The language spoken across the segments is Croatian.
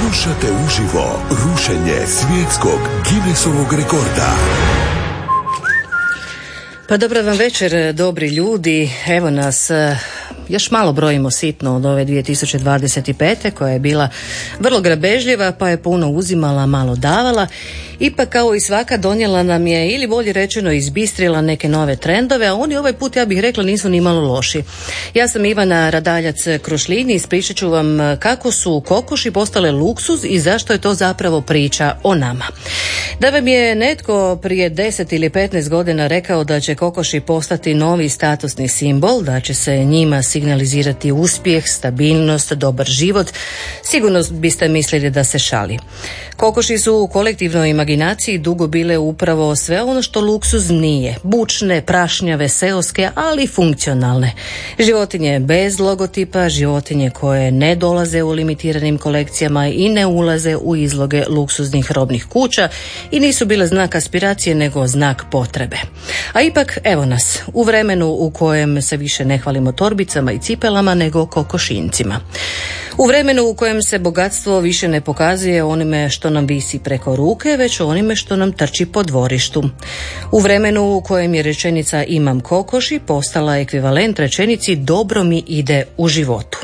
Slušate uživo rušenje svjetskog Guinnessovog rekorda. Pa dobro vam večer, dobri ljudi. Evo nas još malo brojimo sitno od ove 2025. koja je bila vrlo grabežljiva pa je puno uzimala, malo davala. Ipak kao i svaka donijela nam je ili bolje rečeno izbistrila neke nove trendove, a oni ovaj put ja bih rekla nisu ni malo loši. Ja sam Ivana Radaljac Krušljini i ispričat ću vam kako su kokoši postale luksuz i zašto je to zapravo priča o nama. Da vam je netko prije 10 ili 15 godina rekao da će kokoši postati novi statusni simbol, da će se njima signalizirati uspjeh, stabilnost, dobar život, sigurno biste mislili da se šali. Kokoši su u kolektivnoj imaginaciji dugo bile upravo sve ono što luksuz nije. Bučne, prašnjave, seoske, ali funkcionalne. Životinje bez logotipa, životinje koje ne dolaze u limitiranim kolekcijama i ne ulaze u izloge luksuznih robnih kuća i nisu bile znak aspiracije nego znak potrebe. A ipak evo nas u vremenu u kojem se više ne hvalimo torbicama i cipelama nego kokošincima. U vremenu u kojem se bogatstvo više ne pokazuje onime što nam visi preko ruke, već onime što nam trči po dvorištu. U vremenu u kojem je rečenica imam kokoši postala ekvivalent rečenici dobro mi ide u životu.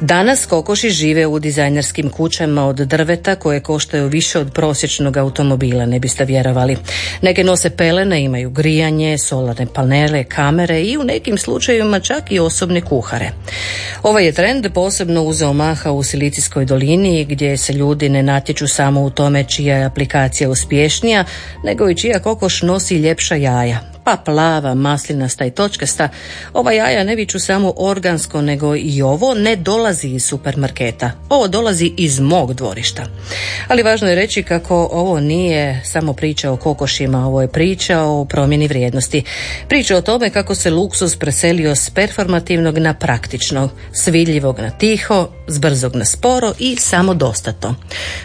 Danas kokoši žive u dizajnerskim kućama od drveta koje koštaju više od prosječnog automobila, ne biste vjerovali. Neke nose pelene, imaju grijanje, solarne panele, kamere i u nekim slučajevima čak i osobne kuhare. Ovaj je trend posebno uzeo maha u Silicijskoj dolini gdje se ljudi ne natječu samo u tome čija je aplikacija uspješnija, nego i čija kokoš nosi ljepša jaja pa plava, maslinasta i točkasta, ova jaja ne viču samo organsko, nego i ovo ne dolazi iz supermarketa. Ovo dolazi iz mog dvorišta. Ali važno je reći kako ovo nije samo priča o kokošima, ovo je priča o promjeni vrijednosti. Priča o tome kako se luksuz preselio s performativnog na praktičnog, s vidljivog na tiho, s brzog na sporo i samodostatno.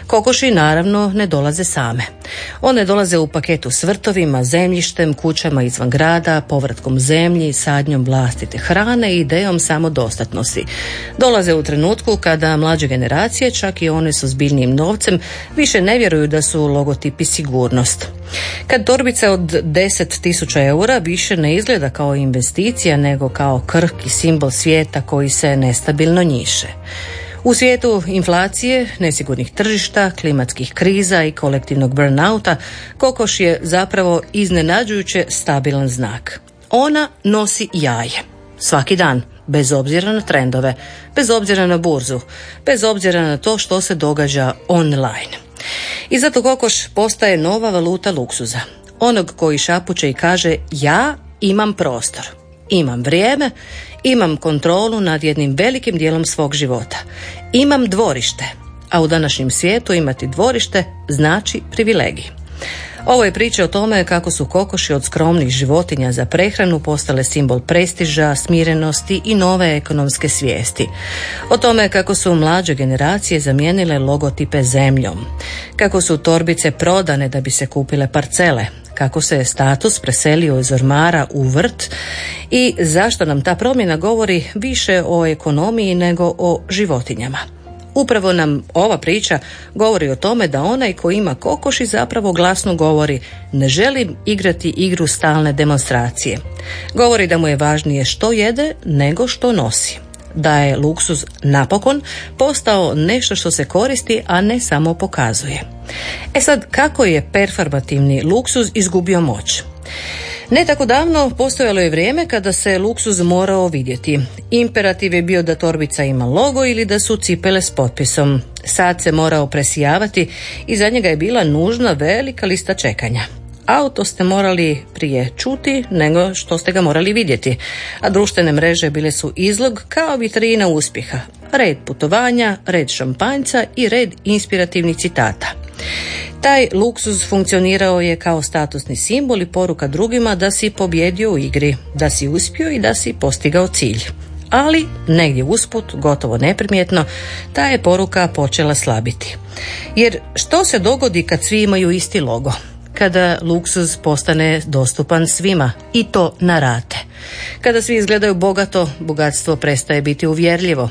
Kokoši naravno ne dolaze same. One dolaze u paketu s vrtovima, zemljištem, kućama izvan grada, povratkom zemlji, sadnjom vlastite hrane i idejom samodostatnosti. Dolaze u trenutku kada mlađe generacije, čak i one s zbiljnijim novcem, više ne vjeruju da su logotipi sigurnost. Kad torbica od 10.000 eura više ne izgleda kao investicija nego kao krhki simbol svijeta koji se nestabilno njiše. U svijetu inflacije, nesigurnih tržišta, klimatskih kriza i kolektivnog burnouta, kokoš je zapravo iznenađujuće stabilan znak. Ona nosi jaje. Svaki dan, bez obzira na trendove, bez obzira na burzu, bez obzira na to što se događa online. I zato kokoš postaje nova valuta luksuza. Onog koji šapuće i kaže ja imam prostor, imam vrijeme, imam kontrolu nad jednim velikim dijelom svog života. Imam dvorište, a u današnjem svijetu imati dvorište znači privilegij. Ovo je priča o tome kako su kokoši od skromnih životinja za prehranu postale simbol prestiža, smirenosti i nove ekonomske svijesti. O tome kako su mlađe generacije zamijenile logotipe zemljom. Kako su torbice prodane da bi se kupile parcele, kako se je status preselio iz ormara u vrt i zašto nam ta promjena govori više o ekonomiji nego o životinjama. Upravo nam ova priča govori o tome da onaj ko ima kokoši zapravo glasno govori ne želim igrati igru stalne demonstracije. Govori da mu je važnije što jede nego što nosi da je luksuz napokon postao nešto što se koristi, a ne samo pokazuje. E sad, kako je performativni luksuz izgubio moć? Ne tako davno postojalo je vrijeme kada se luksuz morao vidjeti. Imperativ je bio da torbica ima logo ili da su cipele s potpisom. Sad se morao presijavati i za njega je bila nužna velika lista čekanja. Auto ste morali prije čuti nego što ste ga morali vidjeti, a društvene mreže bile su izlog kao vitrina uspjeha. Red putovanja, red šampanjca i red inspirativnih citata. Taj luksuz funkcionirao je kao statusni simbol i poruka drugima da si pobjedio u igri, da si uspio i da si postigao cilj. Ali, negdje usput, gotovo neprimjetno, ta je poruka počela slabiti. Jer što se dogodi kad svi imaju isti logo? Kada luksuz postane dostupan svima i to na rate. Kada svi izgledaju bogato, bogatstvo prestaje biti uvjerljivo.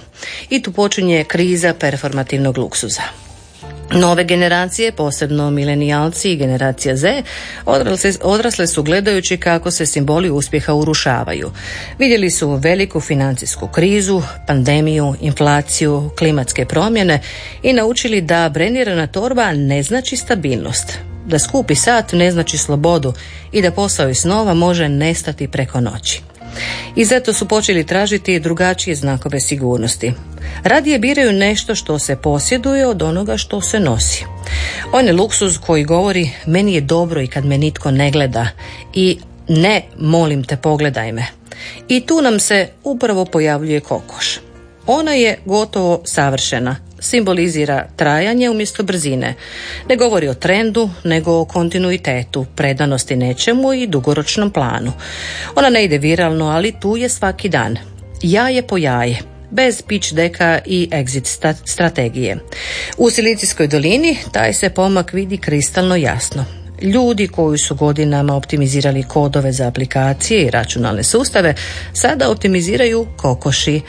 I tu počinje kriza performativnog luksuza. Nove generacije, posebno milenijalci i generacija Z, odrasle, odrasle su gledajući kako se simboli uspjeha urušavaju. Vidjeli su veliku financijsku krizu, pandemiju, inflaciju, klimatske promjene i naučili da brenirana torba ne znači stabilnost, da skupi sat ne znači slobodu i da posao iz snova može nestati preko noći i zato su počeli tražiti drugačije znakove sigurnosti. Radije biraju nešto što se posjeduje od onoga što se nosi. On je luksuz koji govori meni je dobro i kad me nitko ne gleda i ne molim te pogledaj me. I tu nam se upravo pojavljuje kokoš. Ona je gotovo savršena, simbolizira trajanje umjesto brzine. Ne govori o trendu, nego o kontinuitetu, predanosti nečemu i dugoročnom planu. Ona ne ide viralno, ali tu je svaki dan. Jaje po jaje, bez pitch deka i exit strategije. U Silicijskoj dolini taj se pomak vidi kristalno jasno. Ljudi koji su godinama optimizirali kodove za aplikacije i računalne sustave sada optimiziraju kokoši.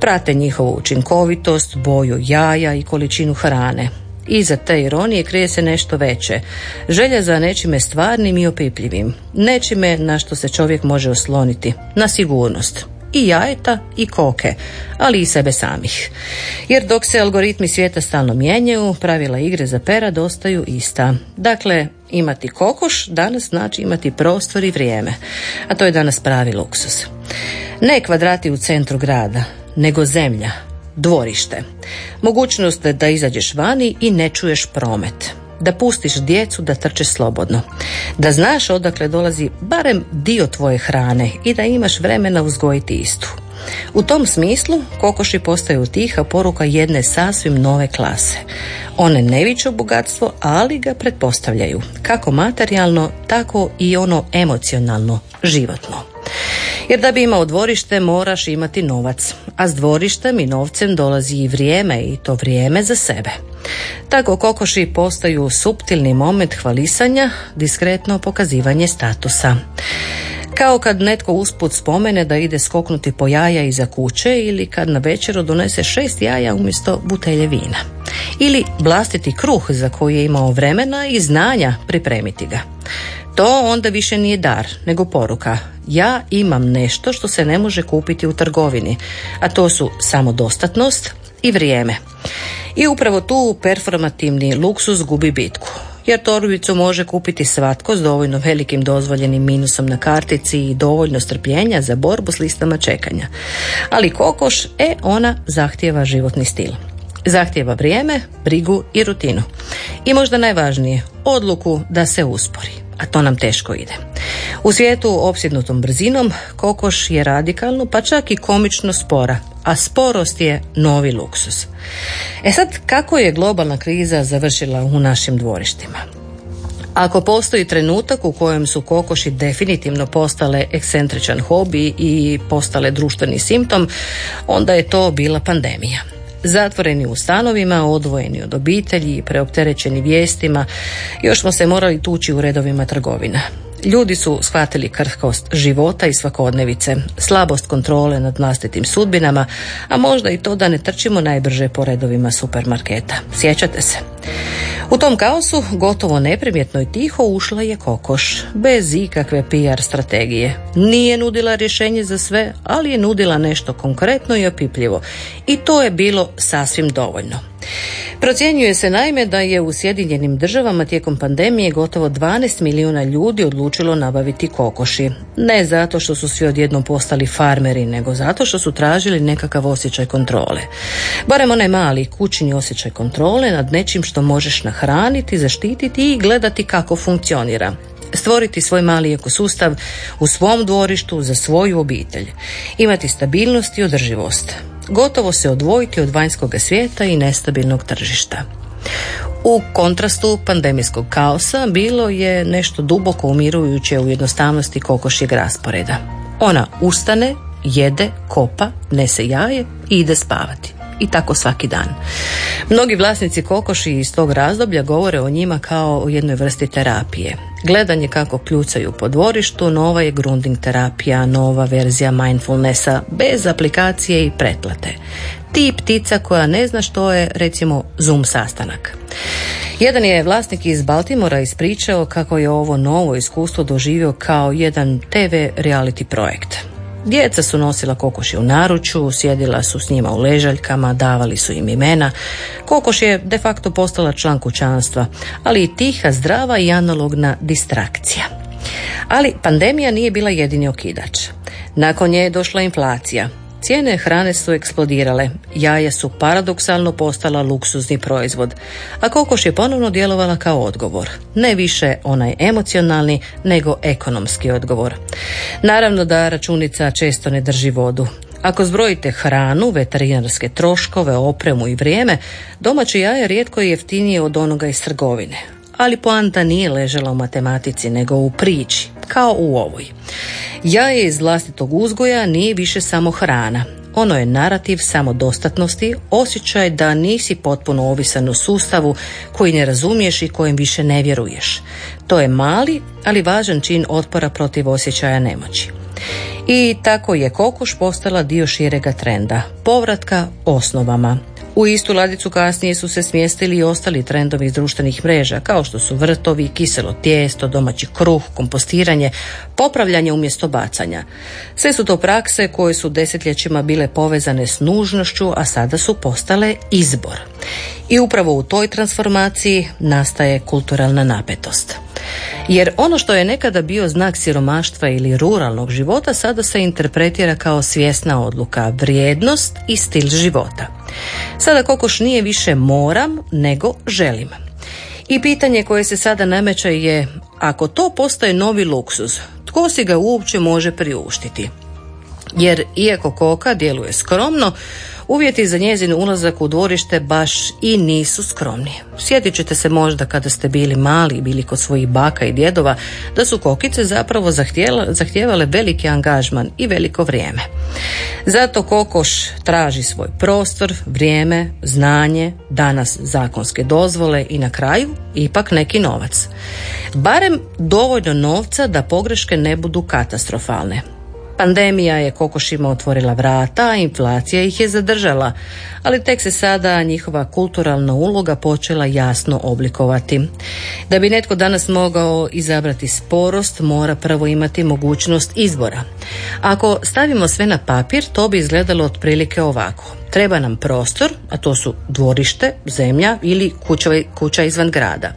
Prate njihovu učinkovitost, boju jaja i količinu hrane. Iza te ironije krije se nešto veće. Želja za nečime stvarnim i opipljivim. Nečime na što se čovjek može osloniti. Na sigurnost i jajeta i koke, ali i sebe samih. Jer dok se algoritmi svijeta stalno mijenjaju, pravila igre za pera dostaju ista. Dakle, imati kokoš danas znači imati prostor i vrijeme, a to je danas pravi luksus. Ne kvadrati u centru grada, nego zemlja, dvorište. Mogućnost da izađeš vani i ne čuješ promet da pustiš djecu da trče slobodno, da znaš odakle dolazi barem dio tvoje hrane i da imaš vremena uzgojiti istu. U tom smislu kokoši postaju tiha poruka jedne sasvim nove klase. One ne viču bogatstvo, ali ga pretpostavljaju, kako materijalno, tako i ono emocionalno, životno. Jer da bi imao dvorište moraš imati novac, a s dvorištem i novcem dolazi i vrijeme i to vrijeme za sebe. Tako kokoši postaju suptilni moment hvalisanja, diskretno pokazivanje statusa. Kao kad netko usput spomene da ide skoknuti po jaja iza kuće ili kad na večeru donese šest jaja umjesto butelje vina. Ili blastiti kruh za koji je imao vremena i znanja pripremiti ga. To onda više nije dar, nego poruka. Ja imam nešto što se ne može kupiti u trgovini, a to su samodostatnost i vrijeme. I upravo tu performativni luksus gubi bitku. Jer torbicu može kupiti svatko s dovoljno velikim dozvoljenim minusom na kartici i dovoljno strpljenja za borbu s listama čekanja. Ali kokoš, e, ona zahtjeva životni stil. Zahtjeva vrijeme, brigu i rutinu. I možda najvažnije, odluku da se uspori, a to nam teško ide. U svijetu opsjednutom brzinom kokoš je radikalno pa čak i komično spora, a sporost je novi luksus. E sad, kako je globalna kriza završila u našim dvorištima? Ako postoji trenutak u kojem su kokoši definitivno postale ekscentričan hobi i postale društveni simptom, onda je to bila pandemija. Zatvoreni u stanovima, odvojeni od obitelji preopterećeni vijestima, još smo se morali tući u redovima trgovina. Ljudi su shvatili krhkost života i svakodnevice, slabost kontrole nad vlastitim sudbinama, a možda i to da ne trčimo najbrže po redovima supermarketa. Sjećate se? U tom kaosu, gotovo neprimjetno i tiho, ušla je kokoš, bez ikakve PR strategije. Nije nudila rješenje za sve, ali je nudila nešto konkretno i opipljivo. I to je bilo sasvim dovoljno. Procjenjuje se naime da je u Sjedinjenim državama tijekom pandemije gotovo 12 milijuna ljudi odlučilo nabaviti kokoši. Ne zato što su svi odjednom postali farmeri, nego zato što su tražili nekakav osjećaj kontrole. Barem onaj mali kućni osjećaj kontrole nad nečim što možeš nahraniti, zaštititi i gledati kako funkcionira stvoriti svoj mali ekosustav u svom dvorištu za svoju obitelj, imati stabilnost i održivost gotovo se odvojiti od vanjskog svijeta i nestabilnog tržišta. U kontrastu pandemijskog kaosa bilo je nešto duboko umirujuće u jednostavnosti kokošjeg rasporeda. Ona ustane, jede, kopa, nese jaje i ide spavati i tako svaki dan. Mnogi vlasnici kokoši iz tog razdoblja govore o njima kao o jednoj vrsti terapije. Gledanje kako kljucaju po dvorištu, nova je grunding terapija, nova verzija mindfulnessa, bez aplikacije i pretplate. Ti ptica koja ne zna što je, recimo, Zoom sastanak. Jedan je vlasnik iz Baltimora ispričao kako je ovo novo iskustvo doživio kao jedan TV reality projekt. Djeca su nosila kokoši u naručju, sjedila su s njima u ležaljkama, davali su im imena. Kokoš je de facto postala član kućanstva, ali i tiha, zdrava i analogna distrakcija. Ali pandemija nije bila jedini okidač. Nakon nje je došla inflacija, Cijene hrane su eksplodirale, jaja su paradoksalno postala luksuzni proizvod, a kokoš je ponovno djelovala kao odgovor. Ne više onaj emocionalni, nego ekonomski odgovor. Naravno da računica često ne drži vodu. Ako zbrojite hranu, veterinarske troškove, opremu i vrijeme, domaće jaje rijetko je jeftinije od onoga iz trgovine. Ali poanta nije ležela u matematici, nego u priči, kao u ovoj. Jaje iz vlastitog uzgoja nije više samo hrana. Ono je narativ samodostatnosti, osjećaj da nisi potpuno ovisan u sustavu koji ne razumiješ i kojem više ne vjeruješ. To je mali, ali važan čin otpora protiv osjećaja nemoći. I tako je kokoš postala dio širega trenda, povratka osnovama, u istu ladicu kasnije su se smjestili i ostali trendovi iz društvenih mreža, kao što su vrtovi, kiselo tijesto, domaći kruh, kompostiranje, popravljanje umjesto bacanja. Sve su to prakse koje su desetljećima bile povezane s nužnošću, a sada su postale izbor. I upravo u toj transformaciji nastaje kulturalna napetost. Jer ono što je nekada bio znak siromaštva ili ruralnog života sada se interpretira kao svjesna odluka, vrijednost i stil života. Sada kokoš nije više moram, nego želim. I pitanje koje se sada nameće je, ako to postaje novi luksuz, tko si ga uopće može priuštiti? Jer iako koka djeluje skromno, Uvjeti za njezin ulazak u dvorište baš i nisu skromni. Sjetit ćete se možda kada ste bili mali i bili kod svojih baka i djedova da su kokice zapravo zahtijevale veliki angažman i veliko vrijeme. Zato kokoš traži svoj prostor, vrijeme, znanje, danas zakonske dozvole i na kraju ipak neki novac. Barem dovoljno novca da pogreške ne budu katastrofalne. Pandemija je kokošima otvorila vrata, inflacija ih je zadržala, ali tek se sada njihova kulturalna uloga počela jasno oblikovati. Da bi netko danas mogao izabrati sporost, mora prvo imati mogućnost izbora. Ako stavimo sve na papir, to bi izgledalo otprilike ovako. Treba nam prostor, a to su dvorište, zemlja ili kuća, kuća izvan grada.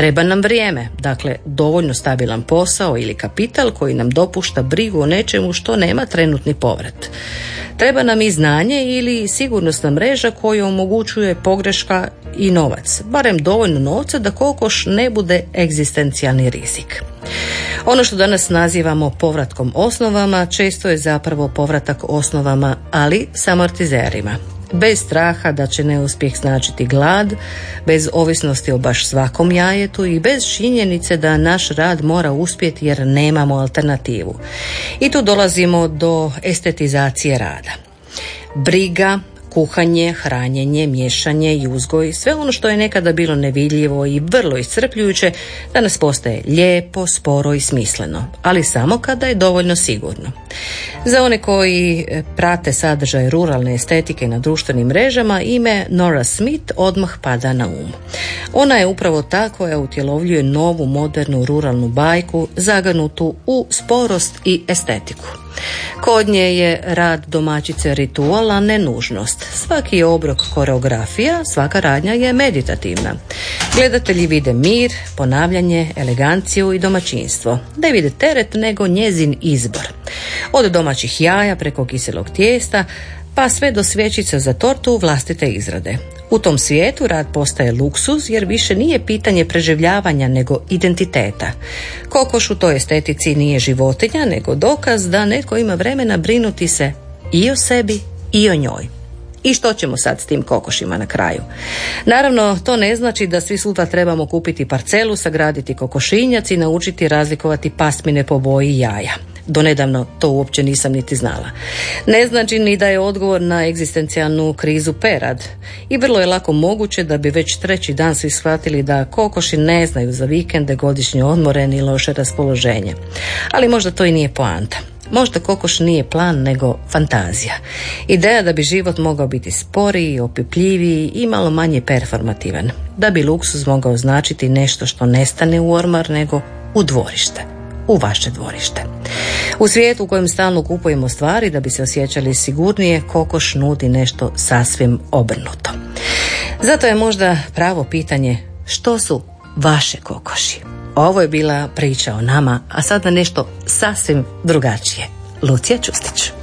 Treba nam vrijeme, dakle dovoljno stabilan posao ili kapital koji nam dopušta brigu o nečemu što nema trenutni povrat. Treba nam i znanje ili sigurnosna mreža koja omogućuje pogreška i novac, barem dovoljno novca da kokoš ne bude egzistencijalni rizik. Ono što danas nazivamo povratkom osnovama često je zapravo povratak osnovama, ali sa amortizerima. Bez straha da će neuspjeh značiti glad, bez ovisnosti o baš svakom jajetu i bez činjenice da naš rad mora uspjeti jer nemamo alternativu. I tu dolazimo do estetizacije rada. Briga, kuhanje, hranjenje, miješanje i uzgoj, sve ono što je nekada bilo nevidljivo i vrlo iscrpljujuće, danas postaje lijepo, sporo i smisleno, ali samo kada je dovoljno sigurno. Za one koji e, prate sadržaj ruralne estetike na društvenim mrežama, ime Nora Smith odmah pada na um. Ona je upravo ta koja utjelovljuje novu modernu ruralnu bajku zaganutu u sporost i estetiku. Kod nje je rad domaćice ritual, a ne nužnost. Svaki je obrok koreografija, svaka radnja je meditativna. Gledatelji vide mir, ponavljanje, eleganciju i domaćinstvo. Ne vide teret, nego njezin izbor. Od domaćih jaja preko kiselog tijesta, pa sve do svjećica za tortu vlastite izrade. U tom svijetu rad postaje luksuz jer više nije pitanje preživljavanja nego identiteta. Kokoš u toj estetici nije životinja nego dokaz da netko ima vremena brinuti se i o sebi i o njoj. I što ćemo sad s tim kokošima na kraju? Naravno, to ne znači da svi sutra trebamo kupiti parcelu, sagraditi kokošinjac i naučiti razlikovati pasmine po boji jaja. Donedavno to uopće nisam niti znala. Ne znači ni da je odgovor na egzistencijalnu krizu perad. I vrlo je lako moguće da bi već treći dan svi shvatili da kokoši ne znaju za vikende, godišnje odmore ni loše raspoloženje. Ali možda to i nije poanta. Možda kokoš nije plan nego fantazija. Ideja da bi život mogao biti sporiji, opipljiviji i malo manje performativan. Da bi luksuz mogao značiti nešto što nestane u ormar nego u dvorište. U vaše dvorište. U svijetu u kojem stalno kupujemo stvari da bi se osjećali sigurnije, kokoš nudi nešto sasvim obrnuto. Zato je možda pravo pitanje što su vaše kokoši. Ovo je bila priča o nama, a sada nešto sasvim drugačije. Lucija Čustić.